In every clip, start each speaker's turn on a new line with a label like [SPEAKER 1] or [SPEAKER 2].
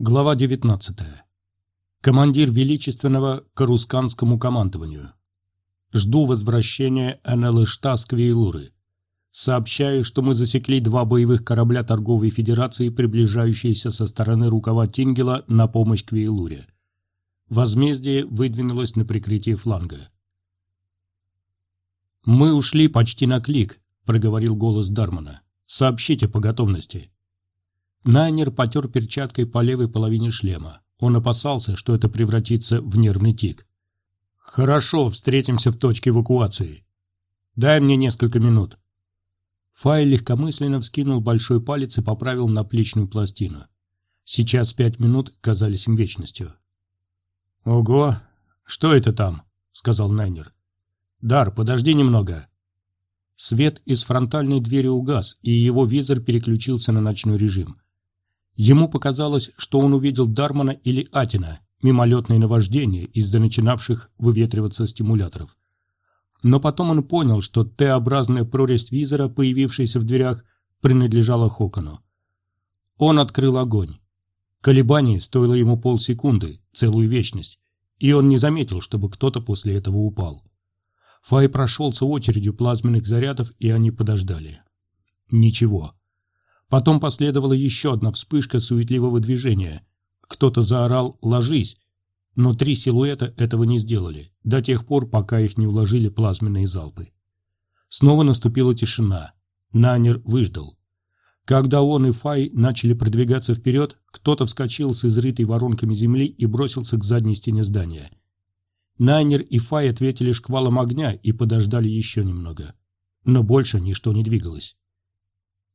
[SPEAKER 1] Глава 19. Командир Величественного Карусканскому командованию. Жду возвращения НЛШТА с Квейлуры. Сообщаю, что мы засекли два боевых корабля Торговой Федерации, приближающиеся со стороны рукава Тингела на помощь Квейлуре. Возмездие выдвинулось на прикрытие фланга. «Мы ушли почти на клик», — проговорил голос Дармана. «Сообщите по готовности». Найнер потер перчаткой по левой половине шлема. Он опасался, что это превратится в нервный тик. «Хорошо, встретимся в точке эвакуации. Дай мне несколько минут». Фай легкомысленно вскинул большой палец и поправил наплечную пластину. Сейчас пять минут казались им вечностью. «Ого! Что это там?» — сказал Найнер. «Дар, подожди немного». Свет из фронтальной двери угас, и его визор переключился на ночной режим. Ему показалось, что он увидел Дармана или Атина, мимолетное наваждение из-за начинавших выветриваться стимуляторов. Но потом он понял, что Т-образная прорезь визора, появившаяся в дверях, принадлежала Хокону. Он открыл огонь. Колебание стоило ему полсекунды, целую вечность, и он не заметил, чтобы кто-то после этого упал. Фай прошелся очередью плазменных зарядов, и они подождали. Ничего. Потом последовала еще одна вспышка суетливого движения. Кто-то заорал «Ложись!», но три силуэта этого не сделали, до тех пор, пока их не уложили плазменные залпы. Снова наступила тишина. Нанер выждал. Когда он и Фай начали продвигаться вперед, кто-то вскочил с изрытой воронками земли и бросился к задней стене здания. Найнер и Фай ответили шквалом огня и подождали еще немного. Но больше ничто не двигалось.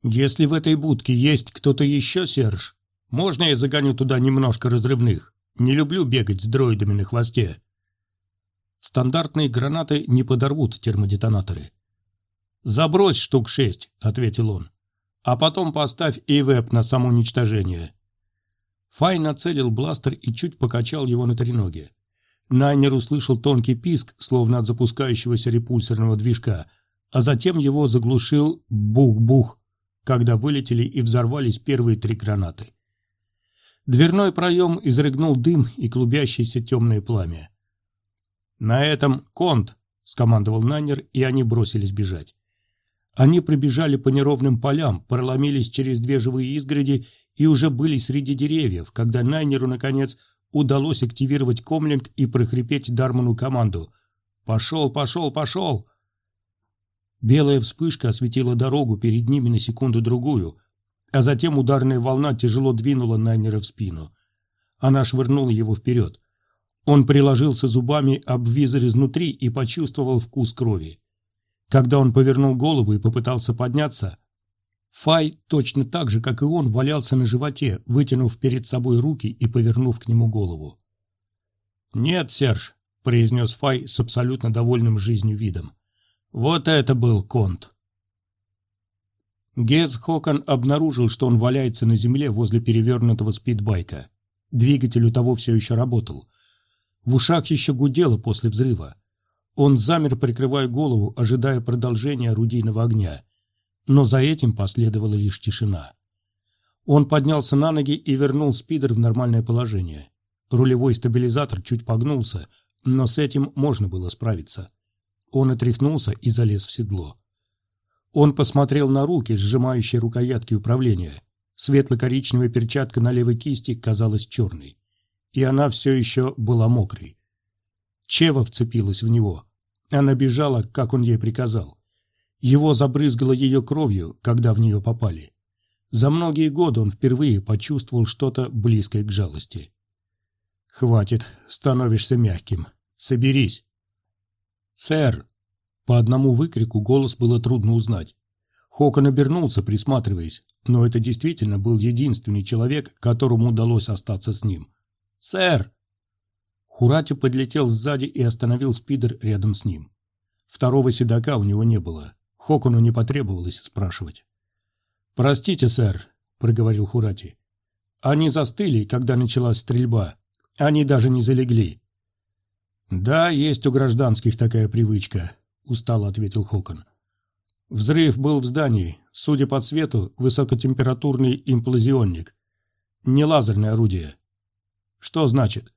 [SPEAKER 1] «Если в этой будке есть кто-то еще, Серж, можно я загоню туда немножко разрывных? Не люблю бегать с дроидами на хвосте». Стандартные гранаты не подорвут термодетонаторы. «Забрось штук шесть», — ответил он. «А потом поставь ИВЭП на самоуничтожение». Фай нацелил бластер и чуть покачал его на треноге. Найнер услышал тонкий писк, словно от запускающегося репульсорного движка, а затем его заглушил бух-бух когда вылетели и взорвались первые три гранаты. Дверной проем изрыгнул дым и клубящееся темное пламя. «На этом конт!» — скомандовал Нанер, и они бросились бежать. Они пробежали по неровным полям, проломились через две живые изгороди и уже были среди деревьев, когда Найнеру, наконец, удалось активировать комлинг и прохрипеть Дарману команду. «Пошел, пошел, пошел!» Белая вспышка осветила дорогу перед ними на секунду-другую, а затем ударная волна тяжело двинула Найнера в спину. Она швырнула его вперед. Он приложился зубами об визор изнутри и почувствовал вкус крови. Когда он повернул голову и попытался подняться, Фай, точно так же, как и он, валялся на животе, вытянув перед собой руки и повернув к нему голову. «Нет, Серж», — произнес Фай с абсолютно довольным жизнью видом. Вот это был Конт. Гез Хокон обнаружил, что он валяется на земле возле перевернутого спидбайка. Двигатель у того все еще работал. В ушах еще гудело после взрыва. Он замер, прикрывая голову, ожидая продолжения орудийного огня. Но за этим последовала лишь тишина. Он поднялся на ноги и вернул спидер в нормальное положение. Рулевой стабилизатор чуть погнулся, но с этим можно было справиться. Он отряхнулся и залез в седло. Он посмотрел на руки, сжимающие рукоятки управления. Светло-коричневая перчатка на левой кисти казалась черной. И она все еще была мокрой. Чева вцепилась в него. Она бежала, как он ей приказал. Его забрызгало ее кровью, когда в нее попали. За многие годы он впервые почувствовал что-то близкое к жалости. «Хватит, становишься мягким. Соберись». «Сэр!» По одному выкрику голос было трудно узнать. Хокон обернулся, присматриваясь, но это действительно был единственный человек, которому удалось остаться с ним. «Сэр!» Хурати подлетел сзади и остановил спидер рядом с ним. Второго седока у него не было. Хокону не потребовалось спрашивать. «Простите, сэр», — проговорил Хурати. «Они застыли, когда началась стрельба. Они даже не залегли. «Да, есть у гражданских такая привычка», — устало ответил Хокон. «Взрыв был в здании, судя по цвету, высокотемпературный имплазионник. не лазерное орудие. Что значит?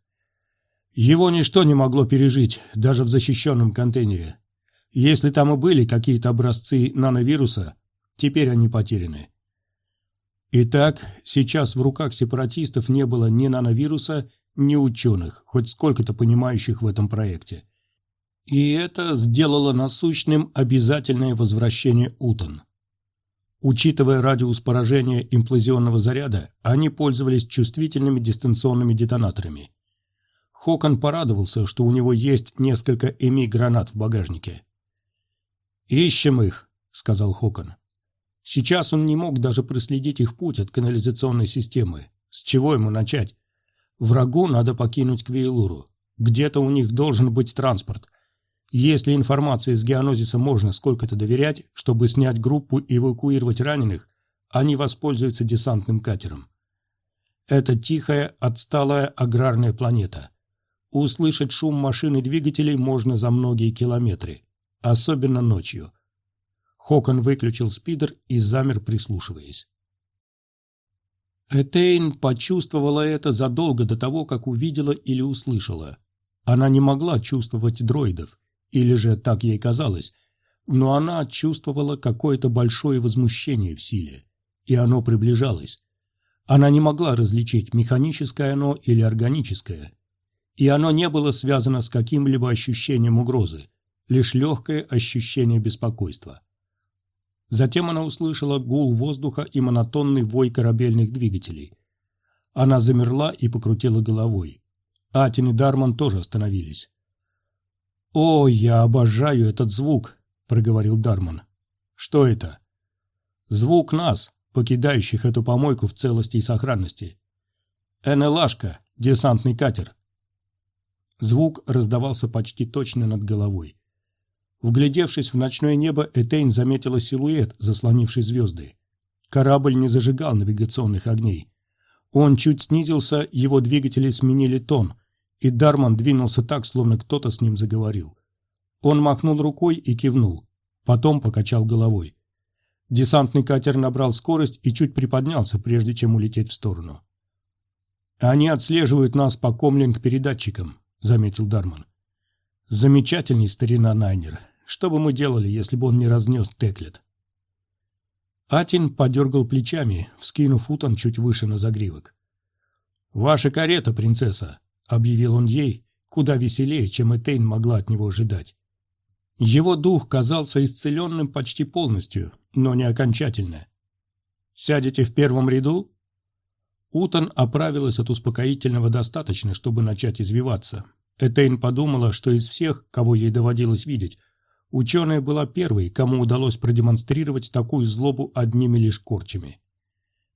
[SPEAKER 1] Его ничто не могло пережить, даже в защищенном контейнере. Если там и были какие-то образцы нановируса, теперь они потеряны. Итак, сейчас в руках сепаратистов не было ни нановируса, ни ученых, хоть сколько-то понимающих в этом проекте. И это сделало насущным обязательное возвращение Утон. Учитывая радиус поражения имплазионного заряда, они пользовались чувствительными дистанционными детонаторами. Хокон порадовался, что у него есть несколько эми-гранат в багажнике. «Ищем их», — сказал Хокон. Сейчас он не мог даже проследить их путь от канализационной системы. С чего ему начать? Врагу надо покинуть Квейлуру. Где-то у них должен быть транспорт. Если информации из геонозиса можно сколько-то доверять, чтобы снять группу и эвакуировать раненых, они воспользуются десантным катером. Это тихая, отсталая аграрная планета. Услышать шум машин и двигателей можно за многие километры, особенно ночью. Хокон выключил спидер и замер, прислушиваясь. Этейн почувствовала это задолго до того, как увидела или услышала. Она не могла чувствовать дроидов, или же так ей казалось, но она чувствовала какое-то большое возмущение в силе, и оно приближалось. Она не могла различить, механическое оно или органическое, и оно не было связано с каким-либо ощущением угрозы, лишь легкое ощущение беспокойства. Затем она услышала гул воздуха и монотонный вой корабельных двигателей. Она замерла и покрутила головой. Атин и Дарман тоже остановились. «О, я обожаю этот звук», — проговорил Дарман. «Что это?» «Звук нас, покидающих эту помойку в целости и сохранности. НЛАшка, десантный катер». Звук раздавался почти точно над головой. Вглядевшись в ночное небо, Этейн заметила силуэт, заслонивший звезды. Корабль не зажигал навигационных огней. Он чуть снизился, его двигатели сменили тон, и Дарман двинулся так, словно кто-то с ним заговорил. Он махнул рукой и кивнул, потом покачал головой. Десантный катер набрал скорость и чуть приподнялся, прежде чем улететь в сторону. «Они отслеживают нас по комлинг-передатчикам», — заметил Дарман. Замечательный старина Найнер. Что бы мы делали, если бы он не разнес Теклет? Атин подергал плечами, вскинув Утон чуть выше на загривок. «Ваша карета, принцесса», — объявил он ей, куда веселее, чем Этейн могла от него ожидать. Его дух казался исцеленным почти полностью, но не окончательно. «Сядете в первом ряду?» Утон оправилась от успокоительного достаточно, чтобы начать извиваться, Этейн подумала, что из всех, кого ей доводилось видеть, ученая была первой, кому удалось продемонстрировать такую злобу одними лишь корчами.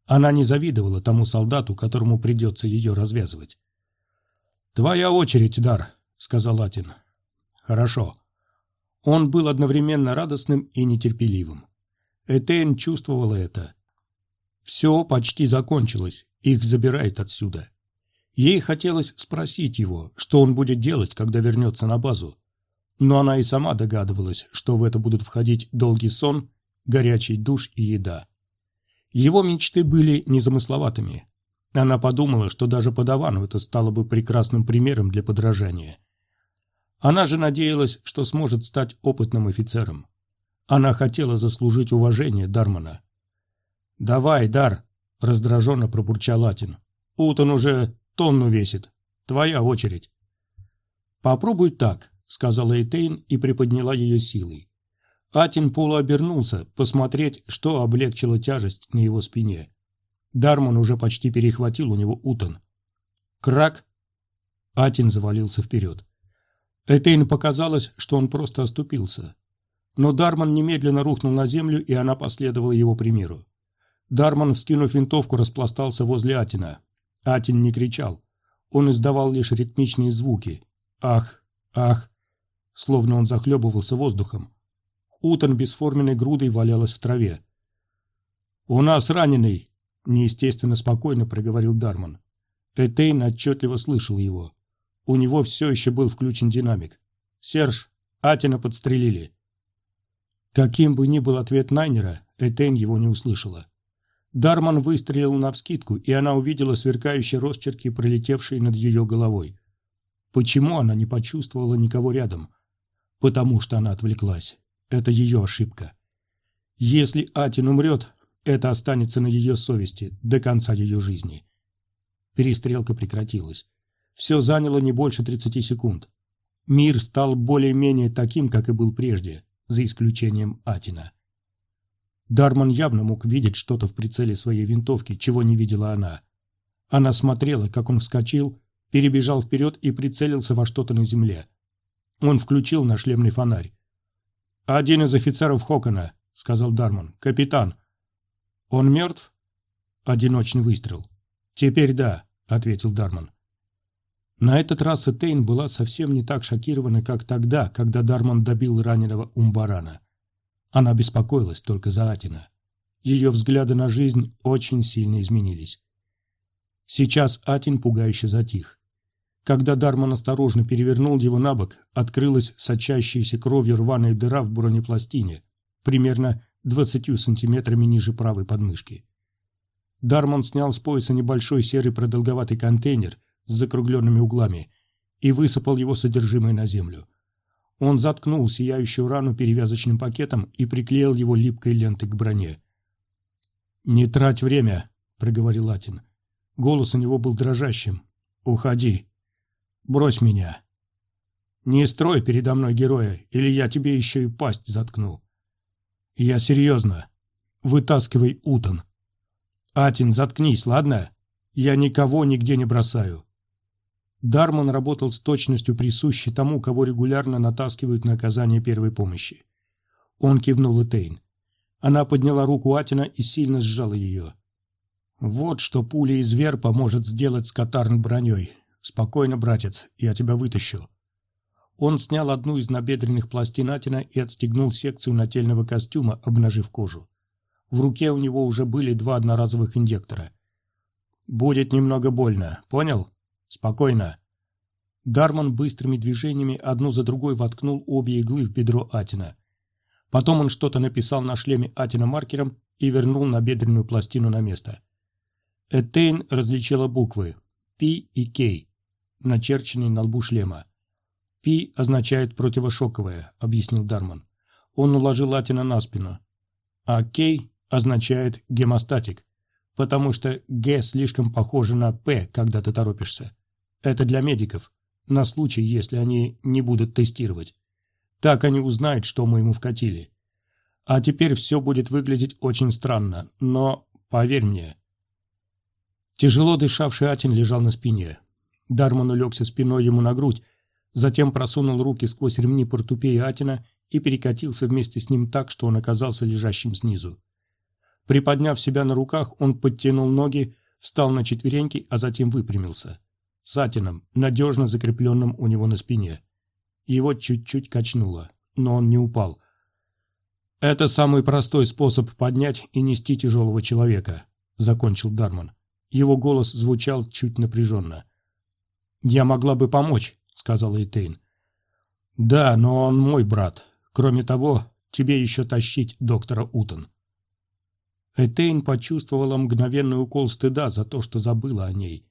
[SPEAKER 1] Она не завидовала тому солдату, которому придется ее развязывать. «Твоя очередь, Дар», — сказал Атин. «Хорошо». Он был одновременно радостным и нетерпеливым. Этейн чувствовала это. Все почти закончилось, их забирает отсюда. Ей хотелось спросить его, что он будет делать, когда вернется на базу. Но она и сама догадывалась, что в это будут входить долгий сон, горячий душ и еда. Его мечты были незамысловатыми. Она подумала, что даже подавану это стало бы прекрасным примером для подражания. Она же надеялась, что сможет стать опытным офицером. Она хотела заслужить уважение Дармана. «Давай, Дар!» – раздраженно пробурчал Латин. «Утон уже Тонну весит. Твоя очередь. Попробуй так, сказала Эйтейн и приподняла ее силой. Атин полуобернулся, посмотреть, что облегчило тяжесть на его спине. Дарман уже почти перехватил у него Утон. Крак! Атин завалился вперед. Этейн показалось, что он просто оступился. Но Дарман немедленно рухнул на землю, и она последовала его примеру. Дарман, вскинув винтовку, распластался возле Атина. Атин не кричал. Он издавал лишь ритмичные звуки. Ах, ах, словно он захлебывался воздухом. Утон бесформенной грудой валялась в траве. «У нас раненый!» – неестественно спокойно проговорил Дарман. Этейн отчетливо слышал его. У него все еще был включен динамик. «Серж, Атина подстрелили!» Каким бы ни был ответ Найнера, Этейн его не услышала. Дарман выстрелил навскидку, и она увидела сверкающие росчерки, пролетевшие над ее головой. Почему она не почувствовала никого рядом? Потому что она отвлеклась. Это ее ошибка. Если Атин умрет, это останется на ее совести до конца ее жизни. Перестрелка прекратилась. Все заняло не больше 30 секунд. Мир стал более-менее таким, как и был прежде, за исключением Атина. Дарман явно мог видеть что-то в прицеле своей винтовки, чего не видела она. Она смотрела, как он вскочил, перебежал вперед и прицелился во что-то на земле. Он включил на шлемный фонарь. «Один из офицеров Хокона», — сказал Дарман. «Капитан». «Он мертв?» Одиночный выстрел. «Теперь да», — ответил Дарман. На этот раз Этейн была совсем не так шокирована, как тогда, когда Дарман добил раненого Умбарана. Она беспокоилась только за Атина. Ее взгляды на жизнь очень сильно изменились. Сейчас Атин пугающе затих. Когда Дарман осторожно перевернул его на бок, открылась сочащаяся кровью рваная дыра в бронепластине, примерно 20 сантиметрами ниже правой подмышки. Дарман снял с пояса небольшой серый продолговатый контейнер с закругленными углами и высыпал его содержимое на землю. Он заткнул сияющую рану перевязочным пакетом и приклеил его липкой лентой к броне. «Не трать время», — проговорил Латин. Голос у него был дрожащим. «Уходи. Брось меня. Не строй передо мной героя, или я тебе еще и пасть заткну. Я серьезно. Вытаскивай Утон. Атин, заткнись, ладно? Я никого нигде не бросаю. Дарман работал с точностью присущей тому, кого регулярно натаскивают на оказание первой помощи. Он кивнул Этейн. Она подняла руку Атина и сильно сжала ее. «Вот что пуля из верпа может сделать с катарн броней. Спокойно, братец, я тебя вытащу». Он снял одну из набедренных пластин Атина и отстегнул секцию нательного костюма, обнажив кожу. В руке у него уже были два одноразовых инъектора. «Будет немного больно, понял?» Спокойно. Дарман быстрыми движениями одну за другой воткнул обе иглы в бедро Атина. Потом он что-то написал на шлеме Атина маркером и вернул на бедренную пластину на место. Этейн различила буквы P и K, начерченные на лбу шлема. P означает противошоковое, объяснил Дарман. Он уложил Атина на спину. А K означает гемостатик, потому что Г слишком похоже на П, когда ты торопишься. Это для медиков, на случай, если они не будут тестировать. Так они узнают, что мы ему вкатили. А теперь все будет выглядеть очень странно, но поверь мне. Тяжело дышавший Атин лежал на спине. Дарман улегся спиной ему на грудь, затем просунул руки сквозь ремни портупеи Атина и перекатился вместе с ним так, что он оказался лежащим снизу. Приподняв себя на руках, он подтянул ноги, встал на четвереньки, а затем выпрямился сатином, надежно закрепленным у него на спине. Его чуть-чуть качнуло, но он не упал. «Это самый простой способ поднять и нести тяжелого человека», — закончил Дарман. Его голос звучал чуть напряженно. «Я могла бы помочь», — сказал Эйтейн. «Да, но он мой брат. Кроме того, тебе еще тащить доктора Утон». Этейн почувствовала мгновенный укол стыда за то, что забыла о ней.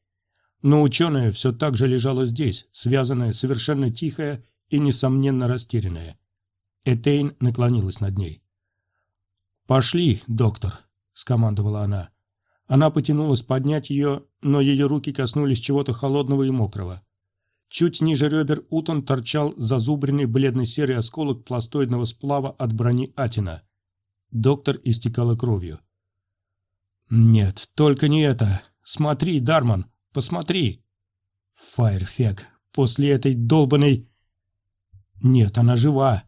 [SPEAKER 1] Но ученая все так же лежала здесь, связанная, совершенно тихая и, несомненно, растерянная. Этейн наклонилась над ней. «Пошли, доктор», — скомандовала она. Она потянулась поднять ее, но ее руки коснулись чего-то холодного и мокрого. Чуть ниже ребер Утон торчал зазубренный бледно-серый осколок пластоидного сплава от брони Атина. Доктор истекала кровью. «Нет, только не это. Смотри, Дарман, Посмотри. Фаерфек, после этой долбанной... Нет, она жива.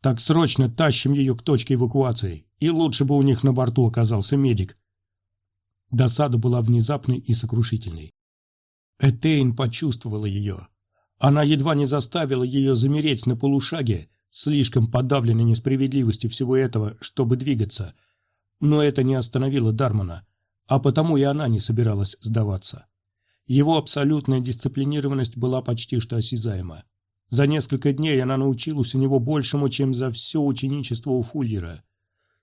[SPEAKER 1] Так срочно тащим ее к точке эвакуации, и лучше бы у них на борту оказался медик. Досада была внезапной и сокрушительной. Этейн почувствовала ее. Она едва не заставила ее замереть на полушаге, слишком подавленной несправедливостью всего этого, чтобы двигаться. Но это не остановило Дармана, а потому и она не собиралась сдаваться. Его абсолютная дисциплинированность была почти что осязаема. За несколько дней она научилась у него большему, чем за все ученичество у Фуллера.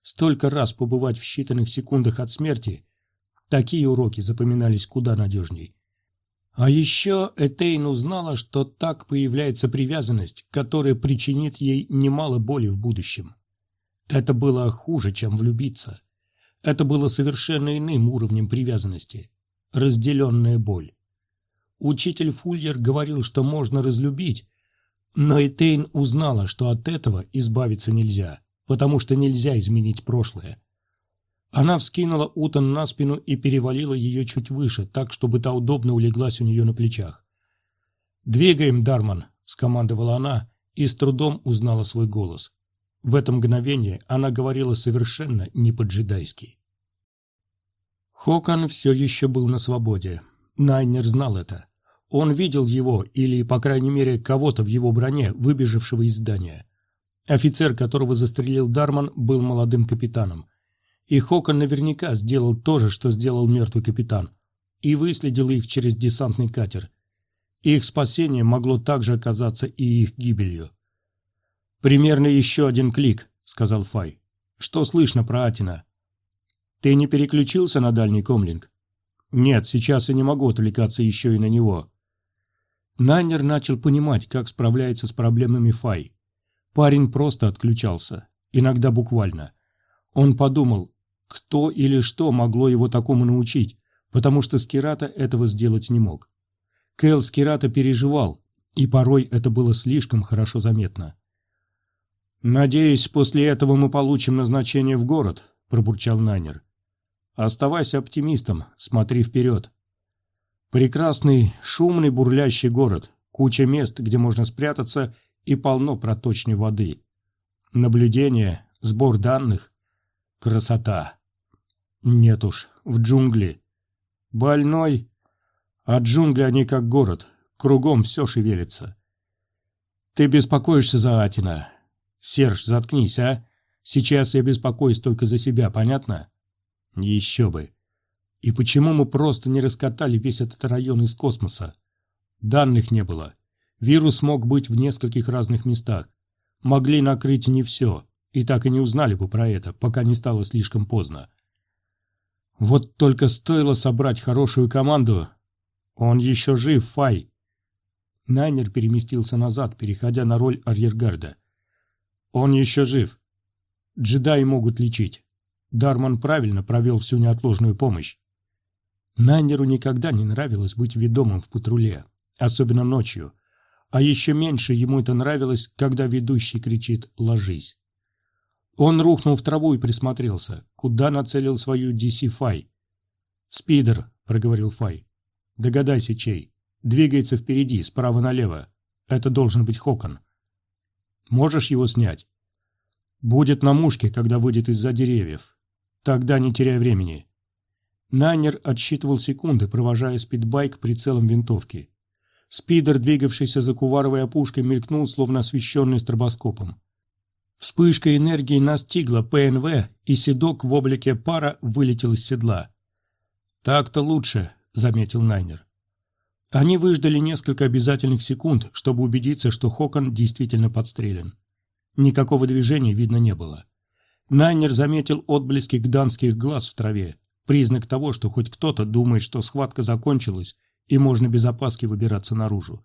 [SPEAKER 1] столько раз побывать в считанных секундах от смерти, такие уроки запоминались куда надежней. А еще Этейн узнала, что так появляется привязанность, которая причинит ей немало боли в будущем. Это было хуже, чем влюбиться. Это было совершенно иным уровнем привязанности. Разделенная боль. Учитель Фульер говорил, что можно разлюбить, но Этейн узнала, что от этого избавиться нельзя, потому что нельзя изменить прошлое. Она вскинула Утон на спину и перевалила ее чуть выше, так, чтобы та удобно улеглась у нее на плечах. «Двигаем, Дарман!» – скомандовала она и с трудом узнала свой голос. В это мгновение она говорила совершенно не по-джедайски. Хокон все еще был на свободе. Найнер знал это. Он видел его, или, по крайней мере, кого-то в его броне, выбежавшего из здания. Офицер, которого застрелил Дарман, был молодым капитаном. И Хокон наверняка сделал то же, что сделал мертвый капитан, и выследил их через десантный катер. Их спасение могло также оказаться и их гибелью. «Примерно еще один клик», — сказал Фай. «Что слышно про Атина?» «Ты не переключился на дальний комлинг?» «Нет, сейчас я не могу отвлекаться еще и на него». Найнер начал понимать, как справляется с проблемами Фай. Парень просто отключался, иногда буквально. Он подумал, кто или что могло его такому научить, потому что Скирата этого сделать не мог. Кэл Скирата переживал, и порой это было слишком хорошо заметно. «Надеюсь, после этого мы получим назначение в город», – пробурчал Найнер. «Оставайся оптимистом, смотри вперед». Прекрасный, шумный, бурлящий город, куча мест, где можно спрятаться, и полно проточной воды. Наблюдение, сбор данных. Красота. Нет уж, в джунгли. Больной. А джунгли они как город. Кругом все шевелится. Ты беспокоишься за Атина. Серж, заткнись, а? Сейчас я беспокоюсь только за себя, понятно? Еще бы. И почему мы просто не раскатали весь этот район из космоса? Данных не было. Вирус мог быть в нескольких разных местах. Могли накрыть не все, и так и не узнали бы про это, пока не стало слишком поздно. Вот только стоило собрать хорошую команду. Он еще жив, Фай. Найнер переместился назад, переходя на роль арьергарда. Он еще жив. Джедаи могут лечить. Дарман правильно провел всю неотложную помощь. Найнеру никогда не нравилось быть ведомым в патруле, особенно ночью. А еще меньше ему это нравилось, когда ведущий кричит «ложись». Он рухнул в траву и присмотрелся, куда нацелил свою DC Фай. «Спидер», — проговорил Фай. «Догадайся, чей. Двигается впереди, справа налево. Это должен быть Хокон. Можешь его снять?» «Будет на мушке, когда выйдет из-за деревьев. Тогда не теряй времени». Найнер отсчитывал секунды, провожая спидбайк прицелом винтовки. Спидер, двигавшийся за куваровой опушкой, мелькнул, словно освещенный стробоскопом. Вспышка энергии настигла ПНВ, и седок в облике пара вылетел из седла. «Так-то лучше», — заметил Найнер. Они выждали несколько обязательных секунд, чтобы убедиться, что Хокон действительно подстрелен. Никакого движения видно не было. Найнер заметил отблески гданских глаз в траве, признак того, что хоть кто-то думает, что схватка закончилась, и можно без опаски выбираться наружу.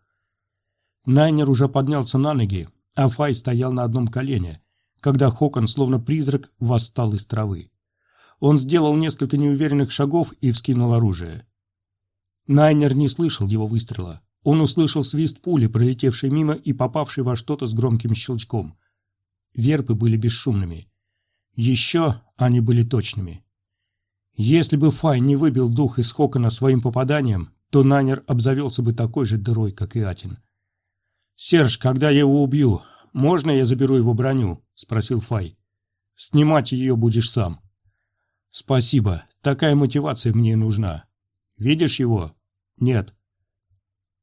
[SPEAKER 1] Найнер уже поднялся на ноги, а Фай стоял на одном колене, когда Хокон, словно призрак, восстал из травы. Он сделал несколько неуверенных шагов и вскинул оружие. Найнер не слышал его выстрела. Он услышал свист пули, пролетевшей мимо и попавшей во что-то с громким щелчком. Верпы были бесшумными. Еще они были точными. Если бы Фай не выбил дух из Хокона своим попаданием, то Найнер обзавелся бы такой же дырой, как и Атин. «Серж, когда я его убью, «Можно я заберу его броню?» – спросил Фай. «Снимать ее будешь сам». «Спасибо. Такая мотивация мне нужна. Видишь его?» «Нет».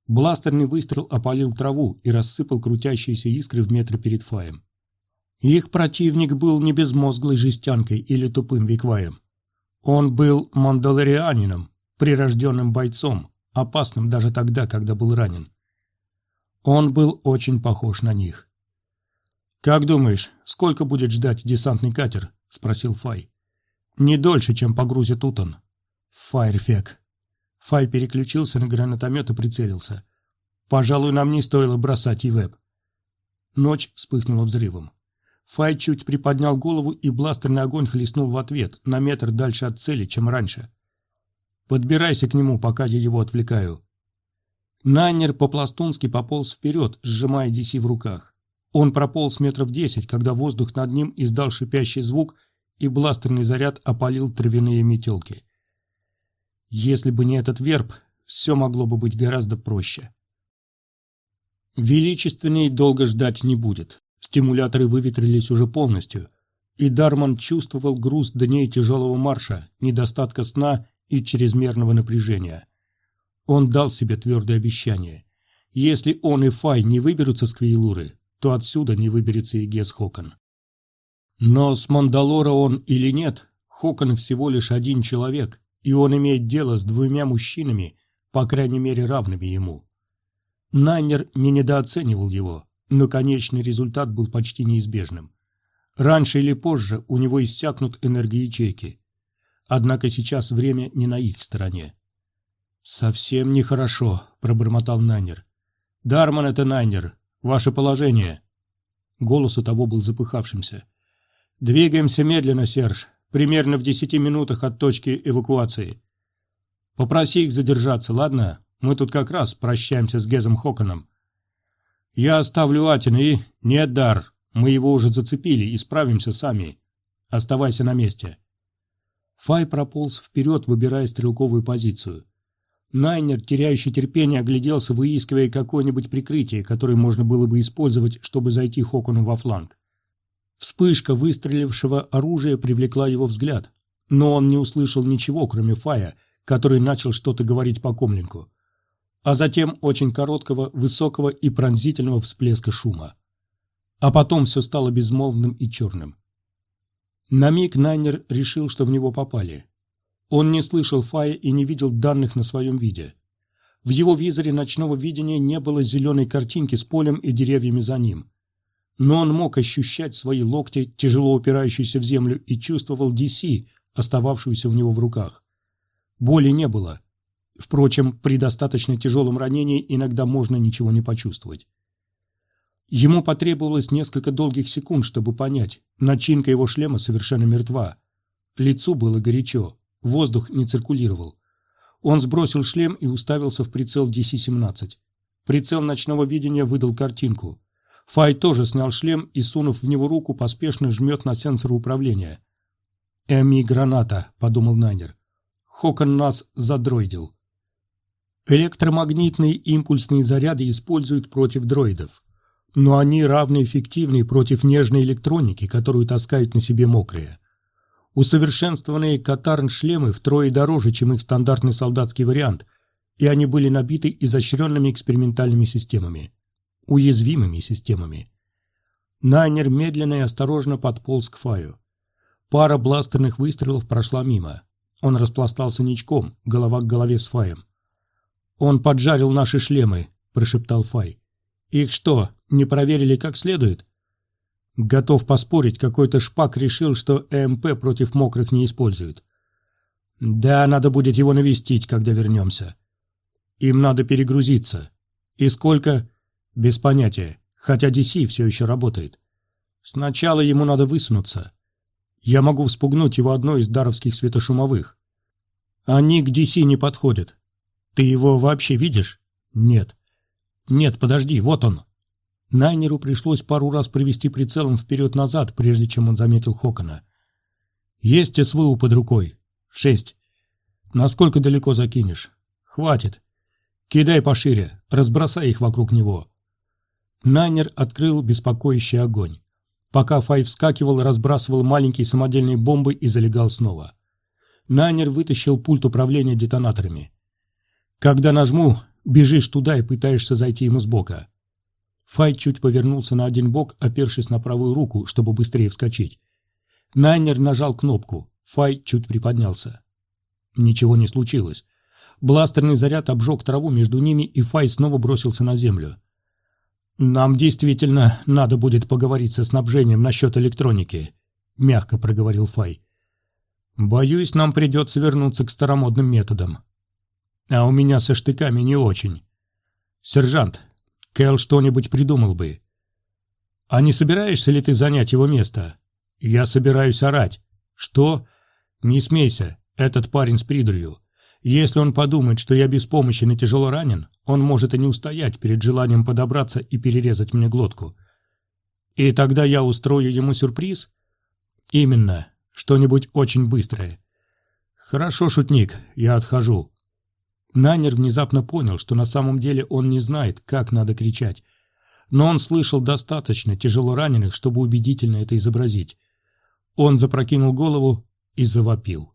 [SPEAKER 1] Бластерный выстрел опалил траву и рассыпал крутящиеся искры в метре перед Фаем. Их противник был не безмозглой жестянкой или тупым викваем. Он был мандалорианином, прирожденным бойцом, опасным даже тогда, когда был ранен. Он был очень похож на них. «Как думаешь, сколько будет ждать десантный катер?» – спросил Фай. «Не дольше, чем погрузит Утон». «Файрфек». Фай переключился на гранатомет и прицелился. «Пожалуй, нам не стоило бросать и веб». Ночь вспыхнула взрывом. Фай чуть приподнял голову, и бластерный огонь хлестнул в ответ, на метр дальше от цели, чем раньше. «Подбирайся к нему, пока я его отвлекаю». Найнер по-пластунски пополз вперед, сжимая DC в руках. Он прополз метров десять, когда воздух над ним издал шипящий звук, и бластерный заряд опалил травяные метелки. Если бы не этот верб, все могло бы быть гораздо проще. Величественней долго ждать не будет. Стимуляторы выветрились уже полностью, и Дарман чувствовал груз дней тяжелого марша, недостатка сна и чрезмерного напряжения. Он дал себе твердое обещание. Если он и Фай не выберутся с Квейлуры, то отсюда не выберется и Гес Хокон. Но с Мандалора он или нет, Хокон всего лишь один человек, и он имеет дело с двумя мужчинами, по крайней мере равными ему. Найнер не недооценивал его, но конечный результат был почти неизбежным. Раньше или позже у него иссякнут энергоячейки. Однако сейчас время не на их стороне. «Совсем нехорошо», — пробормотал Найнер. «Дарман — это Найнер. Ваше положение. Голос у того был запыхавшимся. Двигаемся медленно, Серж. Примерно в десяти минутах от точки эвакуации. Попроси их задержаться, ладно? Мы тут как раз прощаемся с Гезом Хоконом. Я оставлю Атина и... Нет, Дар, мы его уже зацепили и справимся сами. Оставайся на месте. Фай прополз вперед, выбирая стрелковую позицию. Найнер, теряющий терпение, огляделся, выискивая какое-нибудь прикрытие, которое можно было бы использовать, чтобы зайти Хокону во фланг. Вспышка выстрелившего оружия привлекла его взгляд, но он не услышал ничего, кроме Фая, который начал что-то говорить по комлинку. А затем очень короткого, высокого и пронзительного всплеска шума. А потом все стало безмолвным и черным. На миг Найнер решил, что в него попали. Он не слышал Фая и не видел данных на своем виде. В его визоре ночного видения не было зеленой картинки с полем и деревьями за ним. Но он мог ощущать свои локти, тяжело упирающиеся в землю, и чувствовал DC, остававшуюся у него в руках. Боли не было. Впрочем, при достаточно тяжелом ранении иногда можно ничего не почувствовать. Ему потребовалось несколько долгих секунд, чтобы понять, начинка его шлема совершенно мертва. Лицу было горячо, Воздух не циркулировал. Он сбросил шлем и уставился в прицел DC-17. Прицел ночного видения выдал картинку. Фай тоже снял шлем и, сунув в него руку, поспешно жмет на сенсор управления. «Эми-граната», — подумал Найнер. Хокон нас задроидил. Электромагнитные импульсные заряды используют против дроидов. Но они равноэффективны против нежной электроники, которую таскают на себе мокрые. Усовершенствованные катарн-шлемы втрое дороже, чем их стандартный солдатский вариант, и они были набиты изощренными экспериментальными системами. Уязвимыми системами. Найнер медленно и осторожно подполз к Фаю. Пара бластерных выстрелов прошла мимо. Он распластался ничком, голова к голове с Фаем. «Он поджарил наши шлемы», – прошептал Фай. «Их что, не проверили как следует?» Готов поспорить, какой-то шпак решил, что ЭМП против мокрых не используют. Да, надо будет его навестить, когда вернемся. Им надо перегрузиться. И сколько? Без понятия, хотя DC все еще работает. Сначала ему надо высунуться. Я могу вспугнуть его одной из даровских светошумовых. Они к DC не подходят. Ты его вообще видишь? Нет. Нет, подожди, вот он. Найнеру пришлось пару раз провести прицелом вперед-назад, прежде чем он заметил Хокона. «Есть СВУ под рукой. Шесть. Насколько далеко закинешь? Хватит. Кидай пошире, разбросай их вокруг него». Найнер открыл беспокоящий огонь. Пока Фай вскакивал, разбрасывал маленькие самодельные бомбы и залегал снова. Найнер вытащил пульт управления детонаторами. «Когда нажму, бежишь туда и пытаешься зайти ему сбоку. Файт чуть повернулся на один бок, опершись на правую руку, чтобы быстрее вскочить. Найнер нажал кнопку. Файт чуть приподнялся. Ничего не случилось. Бластерный заряд обжег траву между ними, и Фай снова бросился на землю. «Нам действительно надо будет поговорить со снабжением насчет электроники. — мягко проговорил Фай. «Боюсь, нам придется вернуться к старомодным методам. А у меня со штыками не очень. Сержант, Кэл что-нибудь придумал бы. А не собираешься ли ты занять его место? Я собираюсь орать. Что? Не смейся, этот парень с придурью. Если он подумает, что я беспомощен и тяжело ранен, он может и не устоять перед желанием подобраться и перерезать мне глотку. И тогда я устрою ему сюрприз? Именно, что-нибудь очень быстрое. Хорошо, шутник, я отхожу. Нанер внезапно понял, что на самом деле он не знает, как надо кричать. Но он слышал достаточно тяжело раненых, чтобы убедительно это изобразить. Он запрокинул голову и завопил.